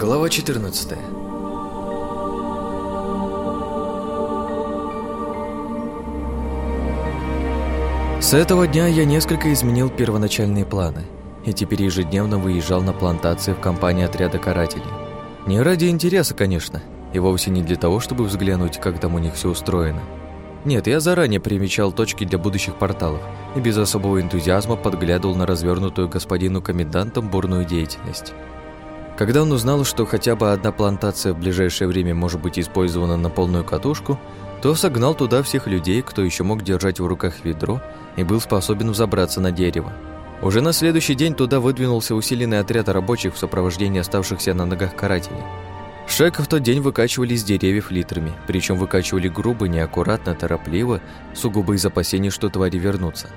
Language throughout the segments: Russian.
Глава 14 С этого дня я несколько изменил первоначальные планы и теперь ежедневно выезжал на плантации в компании отряда карателей. Не ради интереса, конечно, и вовсе не для того, чтобы взглянуть, как там у них все устроено. Нет, я заранее примечал точки для будущих порталов и без особого энтузиазма подглядывал на развернутую господину комендантом бурную деятельность. Когда он узнал, что хотя бы одна плантация в ближайшее время может быть использована на полную катушку, то согнал туда всех людей, кто еще мог держать в руках ведро и был способен взобраться на дерево. Уже на следующий день туда выдвинулся усиленный отряд рабочих в сопровождении оставшихся на ногах карателей. Шека в тот день выкачивали из деревьев литрами, причем выкачивали грубо, неаккуратно, торопливо, сугубо из опасений, что твари вернутся.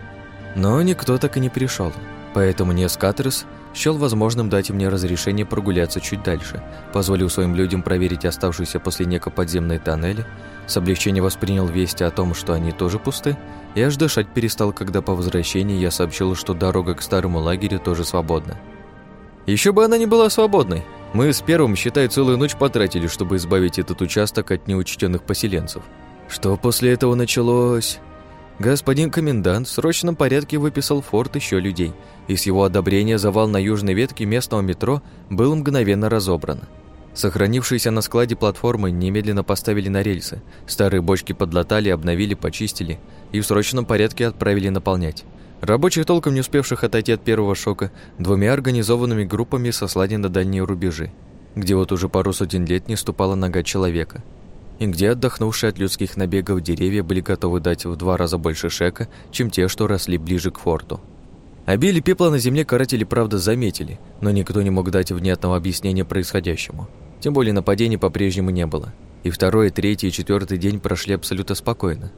Но никто так и не пришел, поэтому Нескатерс счел возможным дать мне разрешение прогуляться чуть дальше, позволил своим людям проверить оставшиеся после неко подземные тоннели, с облегчением воспринял вести о том, что они тоже пусты, и аж дышать перестал, когда по возвращении я сообщил, что дорога к старому лагерю тоже свободна. Еще бы она не была свободной, мы с первым, считай, целую ночь потратили, чтобы избавить этот участок от неучтенных поселенцев. Что после этого началось? Господин комендант в срочном порядке выписал форт еще людей, и с его одобрения завал на южной ветке местного метро был мгновенно разобран. Сохранившиеся на складе платформы немедленно поставили на рельсы, старые бочки подлатали, обновили, почистили и в срочном порядке отправили наполнять. Рабочих, толком не успевших отойти от первого шока, двумя организованными группами сослали на дальние рубежи, где вот уже пару сотен лет не ступала нога человека, и где отдохнувшие от людских набегов деревья были готовы дать в два раза больше шека, чем те, что росли ближе к форту. Обилие пепла на земле каратели, правда, заметили, но никто не мог дать внятного объяснения происходящему. Тем более нападений по-прежнему не было. И второй, третий и четвертый день прошли абсолютно спокойно.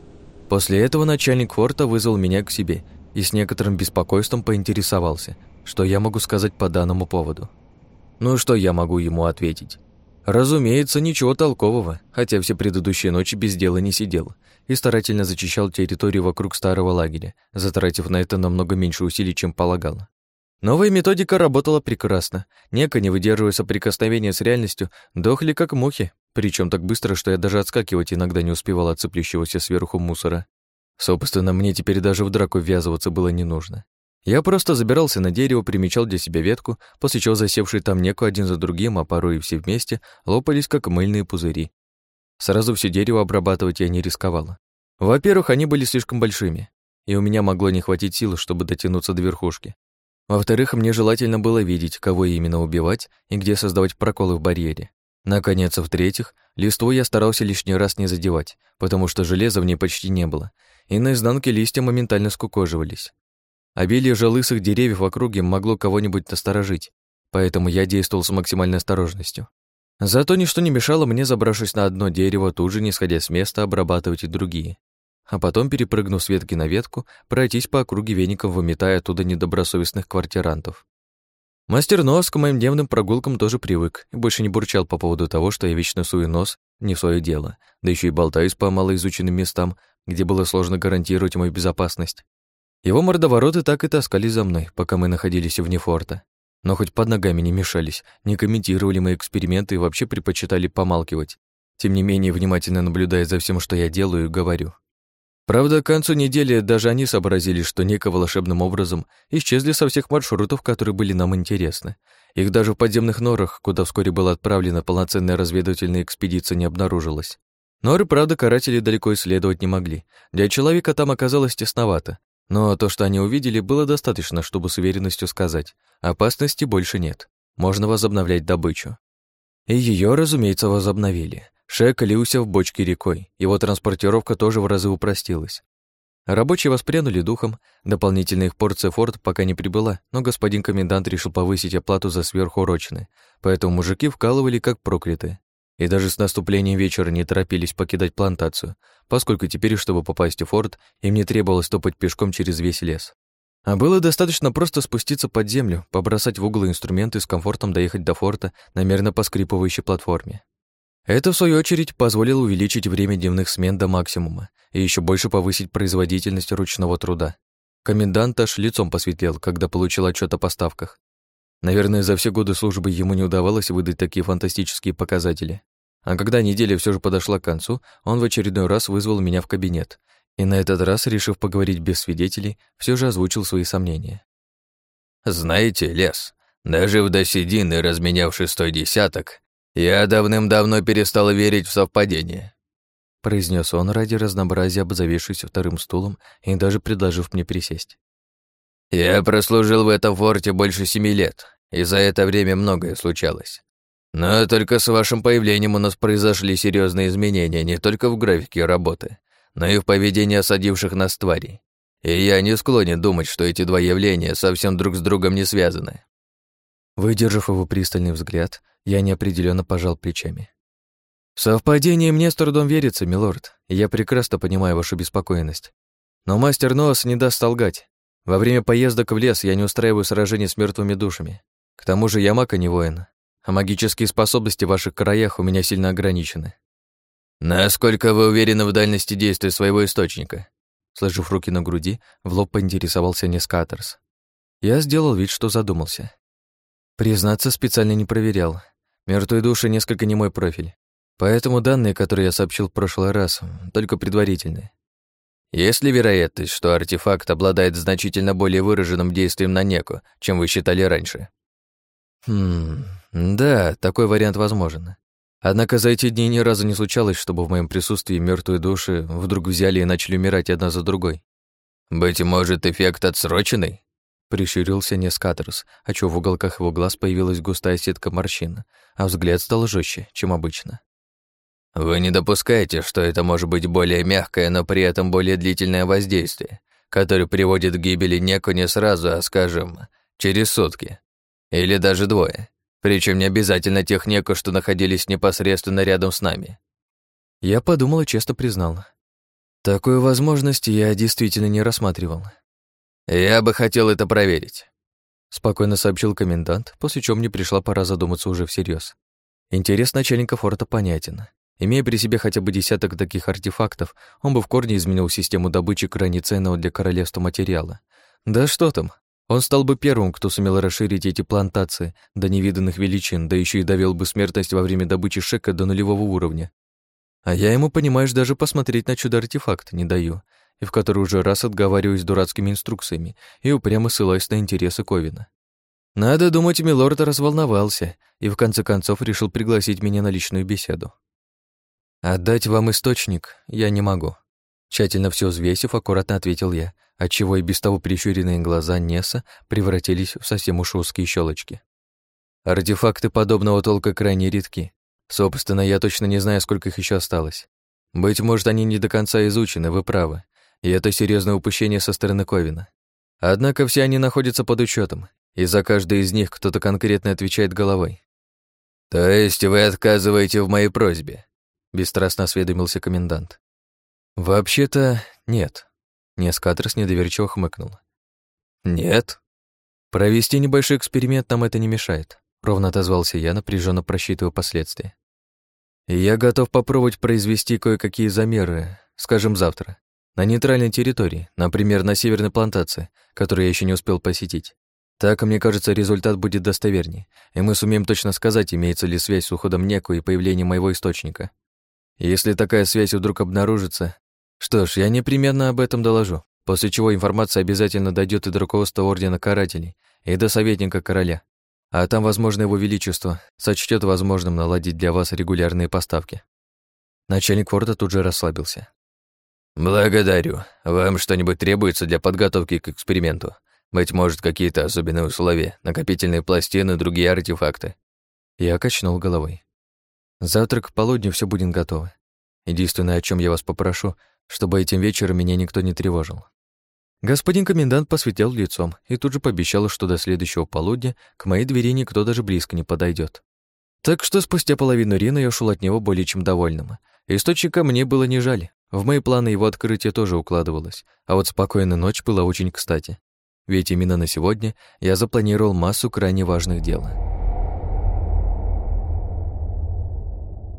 После этого начальник форта вызвал меня к себе и с некоторым беспокойством поинтересовался, что я могу сказать по данному поводу. Ну что я могу ему ответить? Разумеется, ничего толкового, хотя все предыдущие ночи без дела не сидел и старательно зачищал территорию вокруг старого лагеря, затратив на это намного меньше усилий, чем полагало. Новая методика работала прекрасно. Неко, не выдерживая соприкосновения с реальностью, дохли как мухи, причем так быстро, что я даже отскакивать иногда не успевал от цеплящегося сверху мусора. Собственно, мне теперь даже в драку ввязываться было не нужно. Я просто забирался на дерево, примечал для себя ветку, после чего засевшие там неку один за другим, а порой и все вместе, лопались, как мыльные пузыри. Сразу все дерево обрабатывать я не рисковала. Во-первых, они были слишком большими, и у меня могло не хватить сил, чтобы дотянуться до верхушки. Во-вторых, мне желательно было видеть, кого именно убивать и где создавать проколы в барьере. Наконец, в-третьих, листву я старался лишний раз не задевать, потому что железа в ней почти не было, и на изнанке листья моментально скукоживались. Обилие же лысых деревьев в округе могло кого-нибудь насторожить, поэтому я действовал с максимальной осторожностью. Зато ничто не мешало мне, забравшись на одно дерево, тут же, не сходя с места, обрабатывать и другие. А потом, перепрыгнув с ветки на ветку, пройтись по округе веником, выметая оттуда недобросовестных квартирантов. Мастер Нос к моим дневным прогулкам тоже привык и больше не бурчал по поводу того, что я вечно сую нос не в свое дело, да еще и болтаюсь по малоизученным местам, где было сложно гарантировать мою безопасность. Его мордовороты так и таскали за мной, пока мы находились вне форта. Но хоть под ногами не мешались, не комментировали мои эксперименты и вообще предпочитали помалкивать, тем не менее внимательно наблюдая за всем, что я делаю и говорю. Правда, к концу недели даже они сообразили, что неко волшебным образом исчезли со всех маршрутов, которые были нам интересны. Их даже в подземных норах, куда вскоре была отправлена полноценная разведывательная экспедиция, не обнаружилось. Норы, правда, каратели далеко исследовать не могли. Для человека там оказалось тесновато. Но то, что они увидели, было достаточно, чтобы с уверенностью сказать, опасности больше нет. Можно возобновлять добычу. И ее, разумеется, возобновили. Шек лился в бочке рекой, его транспортировка тоже в разы упростилась. Рабочие воспрянули духом, дополнительная их порция форт пока не прибыла, но господин комендант решил повысить оплату за сверхурочные, поэтому мужики вкалывали как проклятые. И даже с наступлением вечера не торопились покидать плантацию, поскольку теперь, чтобы попасть в форт, им не требовалось топать пешком через весь лес. А было достаточно просто спуститься под землю, побросать в угол инструменты и с комфортом доехать до форта на мерно поскрипывающей платформе. Это, в свою очередь, позволило увеличить время дневных смен до максимума и еще больше повысить производительность ручного труда. Комендант аж лицом посветлел, когда получил отчет о поставках. Наверное, за все годы службы ему не удавалось выдать такие фантастические показатели. А когда неделя все же подошла к концу, он в очередной раз вызвал меня в кабинет. И на этот раз, решив поговорить без свидетелей, все же озвучил свои сомнения. «Знаете, Лес, даже в доседины, разменяв шестой десяток, я давным-давно перестал верить в совпадение», произнес он ради разнообразия, обзавевшись вторым стулом и даже предложив мне присесть. «Я прослужил в этом форте больше семи лет, и за это время многое случалось. Но только с вашим появлением у нас произошли серьезные изменения не только в графике работы, но и в поведении осадивших нас тварей. И я не склонен думать, что эти два явления совсем друг с другом не связаны. Выдержав его пристальный взгляд, я неопределенно пожал плечами. «Совпадение мне с трудом верится, милорд, я прекрасно понимаю вашу беспокойность. Но мастер Ноас не даст солгать. Во время поездок в лес я не устраиваю сражений с мертвыми душами. К тому же я маг, а не воин, а магические способности в ваших краях у меня сильно ограничены». «Насколько вы уверены в дальности действия своего источника?» Сложив руки на груди, в лоб поинтересовался Нескаторс. Я сделал вид, что задумался. Признаться, специально не проверял. Мертвые души несколько не мой профиль. Поэтому данные, которые я сообщил в прошлый раз, только предварительные. Есть ли вероятность, что артефакт обладает значительно более выраженным действием на неку, чем вы считали раньше? Хм, да, такой вариант возможен. Однако за эти дни ни разу не случалось, чтобы в моем присутствии мертвые души вдруг взяли и начали умирать одна за другой. «Быть может, эффект отсроченный?» Прищурился Нескаторс, а чё в уголках его глаз появилась густая сетка морщин, а взгляд стал жестче, чем обычно. «Вы не допускаете, что это может быть более мягкое, но при этом более длительное воздействие, которое приводит к гибели неку не сразу, а, скажем, через сутки? Или даже двое?» Причем не обязательно тех неко, что находились непосредственно рядом с нами. Я подумал и честно признал. Такую возможность я действительно не рассматривал. Я бы хотел это проверить. Спокойно сообщил комендант, после чего мне пришла пора задуматься уже всерьез. Интерес начальника форта понятен. Имея при себе хотя бы десяток таких артефактов, он бы в корне изменил систему добычи крайне ценного для королевства материала. Да что там, он стал бы первым, кто сумел расширить эти плантации до невиданных величин, да еще и довел бы смертность во время добычи шека до нулевого уровня. А я ему, понимаешь, даже посмотреть на чудо-артефакт не даю, и в который уже раз отговариваюсь дурацкими инструкциями и упрямо ссылаюсь на интересы Ковина. Надо думать, милорд разволновался и в конце концов решил пригласить меня на личную беседу. Отдать вам источник я не могу. Тщательно все взвесив, аккуратно ответил я, отчего и без того прищуренные глаза Неса превратились в совсем уж узкие щелочки. Артефакты подобного толка крайне редки. Собственно, я точно не знаю, сколько их еще осталось. Быть может, они не до конца изучены, вы правы, и это серьезное упущение со стороны Ковина. Однако все они находятся под учетом, и за каждый из них кто-то конкретно отвечает головой. «То есть вы отказываете в моей просьбе?» — бесстрастно осведомился комендант. «Вообще-то нет», Нескатрос недоверчиво хмыкнул. «Нет?» «Провести небольшой эксперимент нам это не мешает», ровно отозвался я, напряженно просчитывая последствия. «Я готов попробовать произвести кое-какие замеры, скажем, завтра, на нейтральной территории, например, на северной плантации, которую я еще не успел посетить. Так, мне кажется, результат будет достовернее, и мы сумеем точно сказать, имеется ли связь с уходом Неку и появлением моего источника. Если такая связь вдруг обнаружится, что ж, я непременно об этом доложу, после чего информация обязательно дойдет и до руководства Ордена Карателей, и до советника короля. А там, возможно, его величество сочтет возможным наладить для вас регулярные поставки. Начальник форта тут же расслабился. «Благодарю. Вам что-нибудь требуется для подготовки к эксперименту? Быть может, какие-то особенные условия, накопительные пластины, другие артефакты?» Я качнул головой. «Завтра к полудню все будет готово. Единственное, о чем я вас попрошу, чтобы этим вечером меня никто не тревожил. Господин комендант посветил лицом и тут же пообещал, что до следующего полудня к моей двери никто даже близко не подойдет. Так что спустя половину Рина я ушел от него более чем довольным. Источника мне было не жаль. В мои планы его открытие тоже укладывалось, а вот спокойная ночь была очень кстати. Ведь именно на сегодня я запланировал массу крайне важных дел.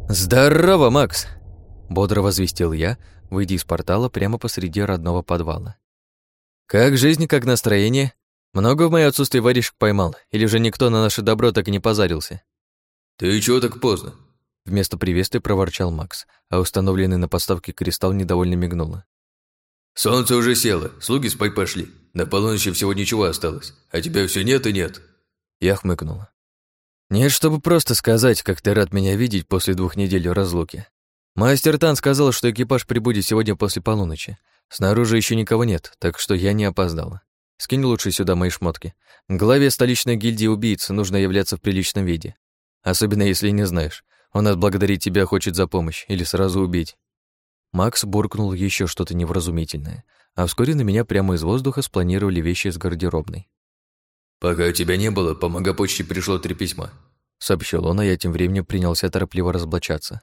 «Здорово, Макс!» — бодро возвестил я, выйдя из портала прямо посреди родного подвала. «Как жизнь, как настроение? Много в моё отсутствие воришек поймал, или же никто на наше добро так и не позарился?» «Ты чего так поздно?» Вместо приветствия проворчал Макс, а установленный на подставке кристалл недовольно мигнуло. «Солнце уже село, слуги спать пошли. До полуночи всего ничего осталось, а тебя все нет и нет». Я хмыкнула. «Нет, чтобы просто сказать, как ты рад меня видеть после двух недель разлуки. Мастер Тан сказал, что экипаж прибудет сегодня после полуночи. Снаружи еще никого нет, так что я не опоздала. Скинь лучше сюда мои шмотки. Главе столичной гильдии убийц нужно являться в приличном виде. Особенно если не знаешь, он отблагодарить тебя хочет за помощь или сразу убить. Макс буркнул еще что-то невразумительное, а вскоре на меня прямо из воздуха спланировали вещи из гардеробной. «Пока тебя не было, по магопочте пришло три письма», — сообщил он, а я тем временем принялся торопливо разоблачаться.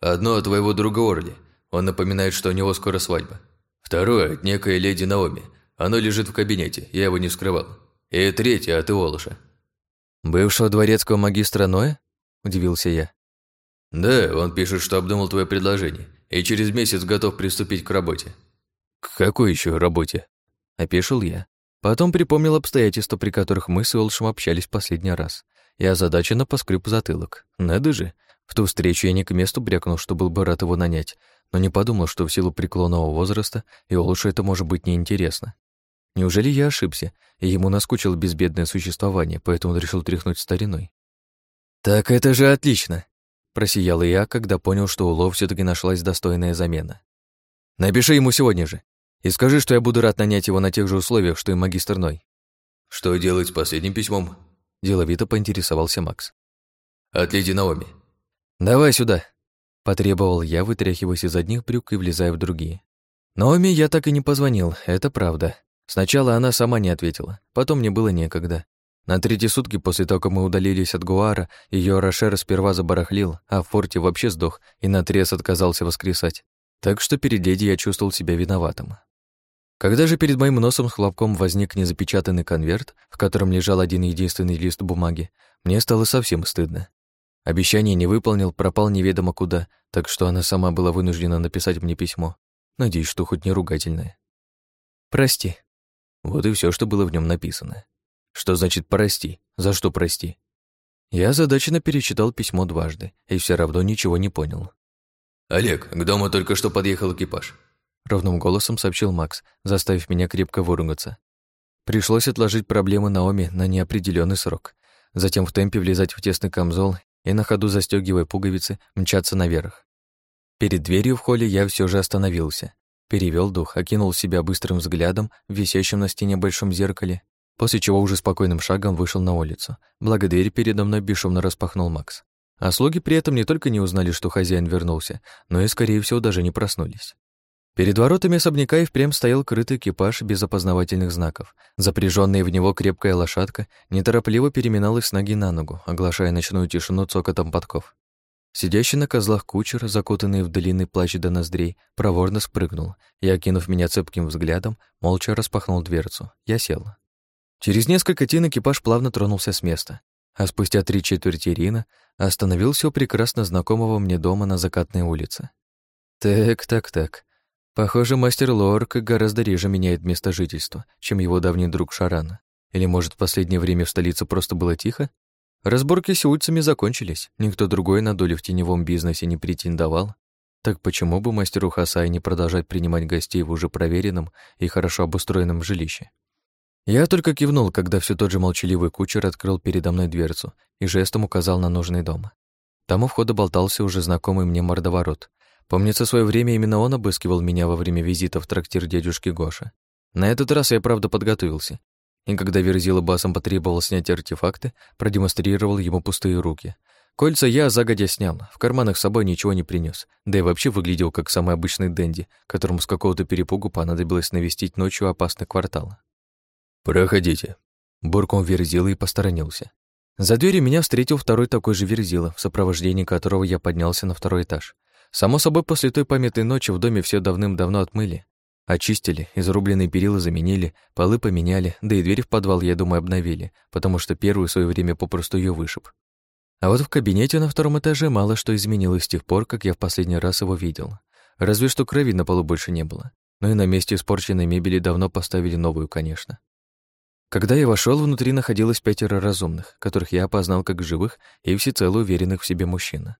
«Одно от твоего друга Орли. Он напоминает, что у него скоро свадьба. Второе от некой леди Наоми. Оно лежит в кабинете, я его не вскрывал. И третье от Иолоша». «Бывшего дворецкого магистра Ноя?» – удивился я. «Да, он пишет, что обдумал твое предложение и через месяц готов приступить к работе». «К какой еще работе?» – опешил я. Потом припомнил обстоятельства, при которых мы с Олшем общались последний раз. Я озадаченно поскреб затылок. Надо же, в ту встречу я не к месту брякнул, что был бы рад его нанять, но не подумал, что в силу преклонного возраста и Олшу это может быть неинтересно. Неужели я ошибся, и ему наскучило безбедное существование, поэтому он решил тряхнуть стариной? «Так это же отлично!» — просиял я, когда понял, что у Ло все таки нашлась достойная замена. «Напиши ему сегодня же и скажи, что я буду рад нанять его на тех же условиях, что и магистр Ной». «Что делать с последним письмом?» — деловито поинтересовался Макс. «От леди Наоми». «Давай сюда», — потребовал я, вытряхиваясь из одних брюк и влезая в другие. Наоми я так и не позвонил, это правда. Сначала она сама не ответила, потом мне было некогда. На третьи сутки после того, как мы удалились от Гуара, ее Рошер сперва забарахлил, а в форте вообще сдох и наотрез отказался воскресать. Так что перед леди я чувствовал себя виноватым. Когда же перед моим носом с хлопком возник незапечатанный конверт, в котором лежал один единственный лист бумаги, мне стало совсем стыдно. Обещание не выполнил, пропал неведомо куда, так что она сама была вынуждена написать мне письмо. Надеюсь, что хоть не ругательное. «Прости». Вот и все, что было в нем написано. Что значит «прости»? За что прости? Я озадаченно перечитал письмо дважды и все равно ничего не понял. «Олег, к дому только что подъехал экипаж», — ровным голосом сообщил Макс, заставив меня крепко выругаться. Пришлось отложить проблемы Наоми на неопределенный срок, затем в темпе влезать в тесный камзол и на ходу застегивая пуговицы мчаться наверх. Перед дверью в холле я все же остановился, перевел дух, окинул себя быстрым взглядом в висящем на стене большом зеркале после чего уже спокойным шагом вышел на улицу. Благо дверь передо мной бесшумно распахнул Макс. А слуги при этом не только не узнали, что хозяин вернулся, но и, скорее всего, даже не проснулись. Перед воротами особняка и впрямь стоял крытый экипаж без опознавательных знаков. Запряженная в него крепкая лошадка неторопливо переминалась с ноги на ногу, оглашая ночную тишину цокотом подков. Сидящий на козлах кучер, закутанный в длинный плащ до ноздрей, проворно спрыгнул и, окинув меня цепким взглядом, молча распахнул дверцу. Я сел. Через несколько тин экипаж плавно тронулся с места, а спустя три четверти Рина остановился у прекрасно знакомого мне дома на закатной улице. Так, так, так. Похоже, мастер Лорк гораздо реже меняет место жительства, чем его давний друг Шарана. Или, может, в последнее время в столице просто было тихо? Разборки с улицами закончились, никто другой на долю в теневом бизнесе не претендовал. Так почему бы мастеру Хасай не продолжать принимать гостей в уже проверенном и хорошо обустроенном жилище? Я только кивнул, когда все тот же молчаливый кучер открыл передо мной дверцу и жестом указал на нужный дом. Там у входа болтался уже знакомый мне мордоворот. Помнится, свое время именно он обыскивал меня во время визита в трактир дядюшки Гоша. На этот раз я, правда, подготовился. И когда Верзила басом потребовал снять артефакты, продемонстрировал ему пустые руки. Кольца я загодя снял, в карманах с собой ничего не принес, да и вообще выглядел как самый обычный денди, которому с какого-то перепугу понадобилось навестить ночью опасный квартал. «Проходите», — буркнул Верзила и посторонился. За дверью меня встретил второй такой же Верзила, в сопровождении которого я поднялся на второй этаж. Само собой, после той памятной ночи в доме все давным-давно отмыли. Очистили, изрубленные перила заменили, полы поменяли, да и дверь в подвал, я думаю, обновили, потому что первую в свое время попросту ее вышиб. А вот в кабинете на втором этаже мало что изменилось с тех пор, как я в последний раз его видел. Разве что крови на полу больше не было. Но и на месте испорченной мебели давно поставили новую, конечно. Когда я вошел, внутри находилось пятеро разумных, которых я опознал как живых и всецело уверенных в себе мужчин.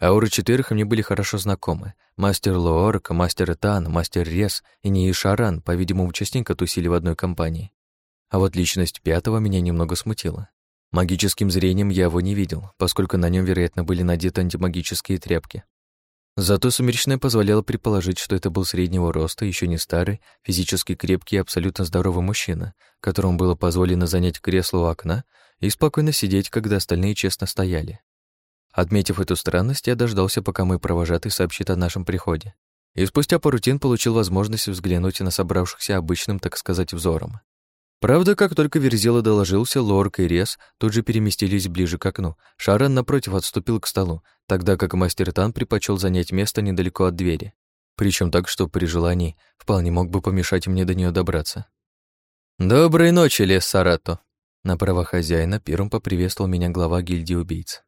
Ауры четверых мне были хорошо знакомы. Мастер Лоорк, мастер Этан, мастер Рес и Нии Шаран, по-видимому, частенько тусили в одной компании. А вот личность пятого меня немного смутила. Магическим зрением я его не видел, поскольку на нем, вероятно, были надеты антимагические тряпки. Зато сумеречное позволяло предположить, что это был среднего роста, еще не старый, физически крепкий и абсолютно здоровый мужчина, которому было позволено занять кресло у окна и спокойно сидеть, когда остальные честно стояли. Отметив эту странность, я дождался, пока мой провожатый сообщит о нашем приходе. И спустя пару тин получил возможность взглянуть на собравшихся обычным, так сказать, взором. Правда, как только Верзила доложился, Лорк и Рес тут же переместились ближе к окну. Шаран, напротив, отступил к столу, тогда как мастер Тан предпочел занять место недалеко от двери. Причем так, что при желании вполне мог бы помешать мне до нее добраться. «Доброй ночи, Лес Сарато!» На право хозяина первым поприветствовал меня глава гильдии убийц.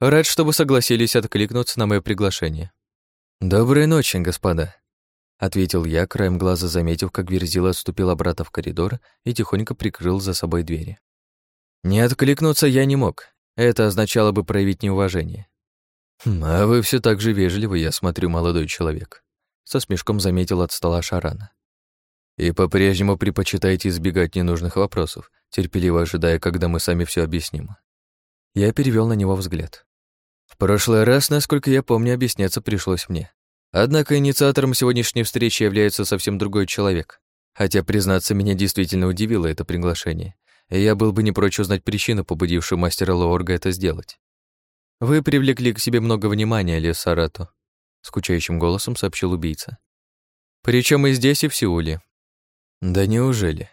«Рад, что вы согласились откликнуться на мое приглашение». «Доброй ночи, господа», — ответил я, краем глаза заметив, как Верзила отступил обратно в коридор и тихонько прикрыл за собой двери. Не откликнуться я не мог. Это означало бы проявить неуважение. «Хм, «А вы все так же вежливы, я смотрю, молодой человек», — со смешком заметил от стола Шарана. «И по-прежнему предпочитаете избегать ненужных вопросов, терпеливо ожидая, когда мы сами все объясним». Я перевел на него взгляд. Прошлый раз, насколько я помню, объясняться пришлось мне. Однако инициатором сегодняшней встречи является совсем другой человек. Хотя, признаться, меня действительно удивило это приглашение, и я был бы не прочь узнать причину, побудившую мастера Лоорга это сделать. «Вы привлекли к себе много внимания, Лес Сарату», — скучающим голосом сообщил убийца. Причем и здесь, и в Сеуле». «Да неужели?»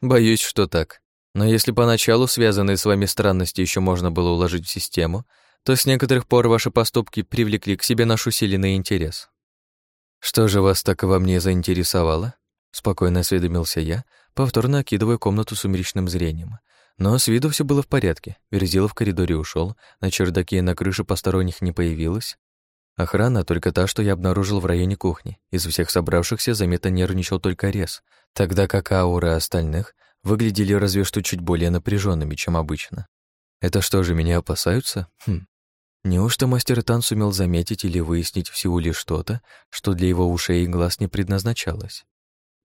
«Боюсь, что так. Но если поначалу связанные с вами странности еще можно было уложить в систему, то с некоторых пор ваши поступки привлекли к себе наш усиленный интерес. Что же вас так во мне заинтересовало? Спокойно осведомился я, повторно окидывая комнату сумеречным зрением. Но с виду все было в порядке. Верзила в коридоре ушел, на чердаке и на крыше посторонних не появилось. Охрана только та, что я обнаружил в районе кухни. Из всех собравшихся заметно нервничал только Рез, тогда как ауры остальных выглядели разве что чуть более напряженными, чем обычно. Это что же, меня опасаются? Хм, Неужто мастер Тан сумел заметить или выяснить всего лишь что-то, что для его ушей и глаз не предназначалось?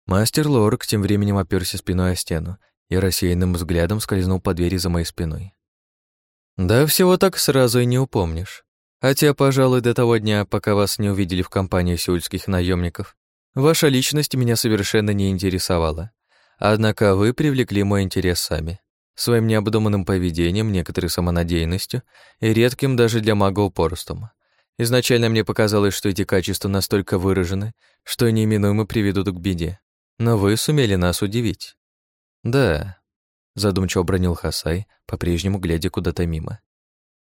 Мастер Лорк тем временем оперся спиной о стену и рассеянным взглядом скользнул по двери за моей спиной. «Да всего так сразу и не упомнишь. Хотя, пожалуй, до того дня, пока вас не увидели в компании сеульских наемников, ваша личность меня совершенно не интересовала. Однако вы привлекли мой интерес сами своим необдуманным поведением, некоторой самонадеянностью и редким даже для мага упорством. Изначально мне показалось, что эти качества настолько выражены, что неименуемо приведут к беде. Но вы сумели нас удивить. Да, задумчиво бронил Хасай, по-прежнему глядя куда-то мимо.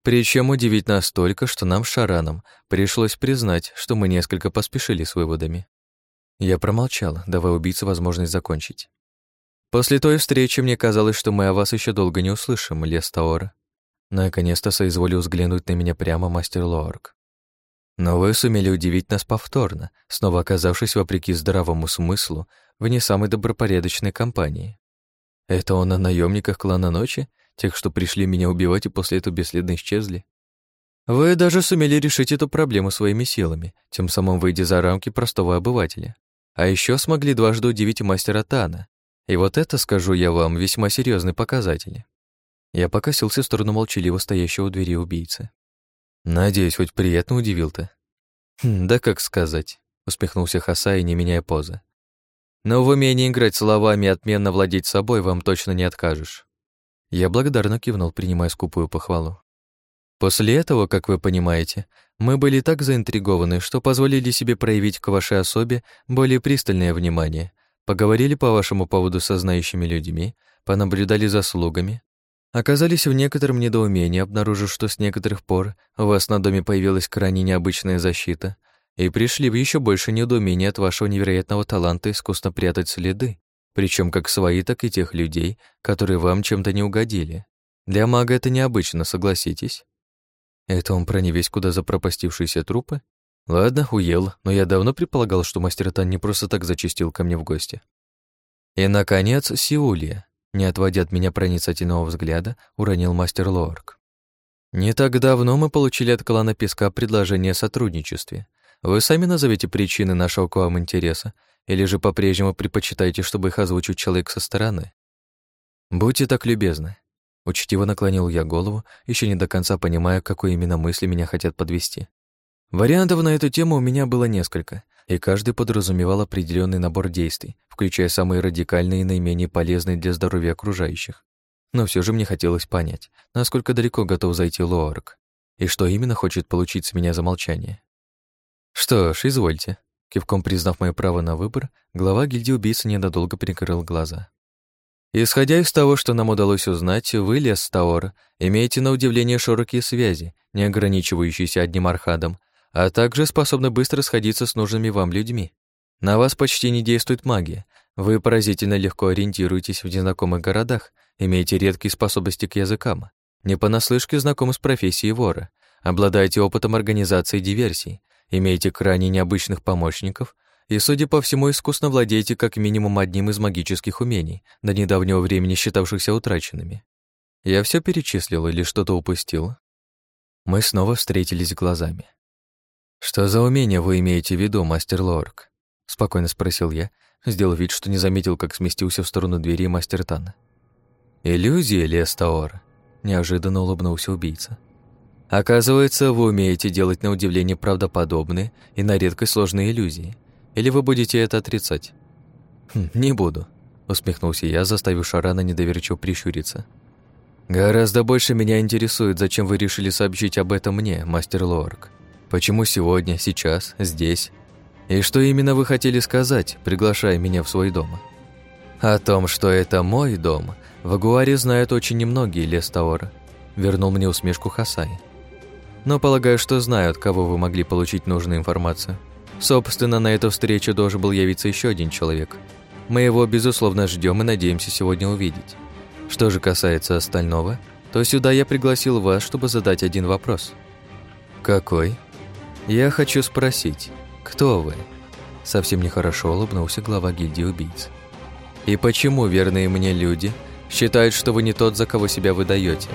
Причем удивить настолько, что нам с Шараном пришлось признать, что мы несколько поспешили с выводами. Я промолчал, давая убийце возможность закончить. После той встречи мне казалось, что мы о вас еще долго не услышим, Лес Таора. Наконец-то соизволил взглянуть на меня прямо мастер Лоарк. Но вы сумели удивить нас повторно, снова оказавшись, вопреки здравому смыслу, в не самой добропорядочной компании. Это он о наемниках клана ночи, тех, что пришли меня убивать и после этого бесследно исчезли? Вы даже сумели решить эту проблему своими силами, тем самым выйдя за рамки простого обывателя. А еще смогли дважды удивить мастера Тана, и вот это, скажу я вам, весьма серьезный показатель. Я покосился в сторону молчаливо стоящего у двери убийцы. Надеюсь, хоть приятно удивил-то. Хм, да как сказать, усмехнулся Хасай, не меняя позы. Но в умении играть словами и отменно владеть собой вам точно не откажешь. Я благодарно кивнул, принимая скупую похвалу. После этого, как вы понимаете, мы были так заинтригованы, что позволили себе проявить к вашей особе более пристальное внимание — Поговорили по вашему поводу со знающими людьми, понаблюдали за слугами, оказались в некотором недоумении, обнаружив, что с некоторых пор у вас на доме появилась крайне необычная защита, и пришли в еще больше недоумения от вашего невероятного таланта искусно прятать следы, причем как свои, так и тех людей, которые вам чем-то не угодили. Для мага это необычно, согласитесь. Это он про невесть куда запропастившиеся трупы? Ладно, уел, но я давно предполагал, что мастер Тан не просто так зачистил ко мне в гости. И, наконец, Сеулья. Не отводя от меня проницательного взгляда, уронил мастер Лорк. Не так давно мы получили от клана Песка предложение о сотрудничестве. Вы сами назовете причины нашего к вам интереса, или же по-прежнему предпочитаете, чтобы их озвучил человек со стороны? Будьте так любезны. Учтиво наклонил я голову, еще не до конца понимая, какой именно мысли меня хотят подвести. Вариантов на эту тему у меня было несколько, и каждый подразумевал определенный набор действий, включая самые радикальные и наименее полезные для здоровья окружающих. Но все же мне хотелось понять, насколько далеко готов зайти Лоарк, и что именно хочет получить с меня за молчание. Что ж, извольте. Кивком признав мое право на выбор, глава гильдии убийц ненадолго прикрыл глаза. Исходя из того, что нам удалось узнать, вы, Лес Таор, имеете на удивление широкие связи, не ограничивающиеся одним архадом, а также способны быстро сходиться с нужными вам людьми. На вас почти не действует магия, вы поразительно легко ориентируетесь в незнакомых городах, имеете редкие способности к языкам, не понаслышке знакомы с профессией вора, обладаете опытом организации диверсий, имеете крайне необычных помощников и, судя по всему, искусно владеете как минимум одним из магических умений, до недавнего времени считавшихся утраченными. Я все перечислил или что-то упустил. Мы снова встретились глазами. «Что за умение вы имеете в виду, мастер Лорк?» — спокойно спросил я, сделав вид, что не заметил, как сместился в сторону двери мастер Тана. «Иллюзия, Лестаор?» — неожиданно улыбнулся убийца. «Оказывается, вы умеете делать на удивление правдоподобные и на редкость сложные иллюзии. Или вы будете это отрицать?» хм, «Не буду», — усмехнулся я, заставив Шарана недоверчиво прищуриться. «Гораздо больше меня интересует, зачем вы решили сообщить об этом мне, мастер Лорк. Почему сегодня, сейчас, здесь? И что именно вы хотели сказать, приглашая меня в свой дом? О том, что это мой дом, в Агуаре знают очень немногие лес Таора. Вернул мне усмешку Хасай. Но полагаю, что знают, кого вы могли получить нужную информацию. Собственно, на эту встречу должен был явиться еще один человек. Мы его, безусловно, ждем и надеемся сегодня увидеть. Что же касается остального, то сюда я пригласил вас, чтобы задать один вопрос. Какой? «Я хочу спросить, кто вы?» Совсем нехорошо улыбнулся глава гильдии убийц. «И почему верные мне люди считают, что вы не тот, за кого себя выдаете?»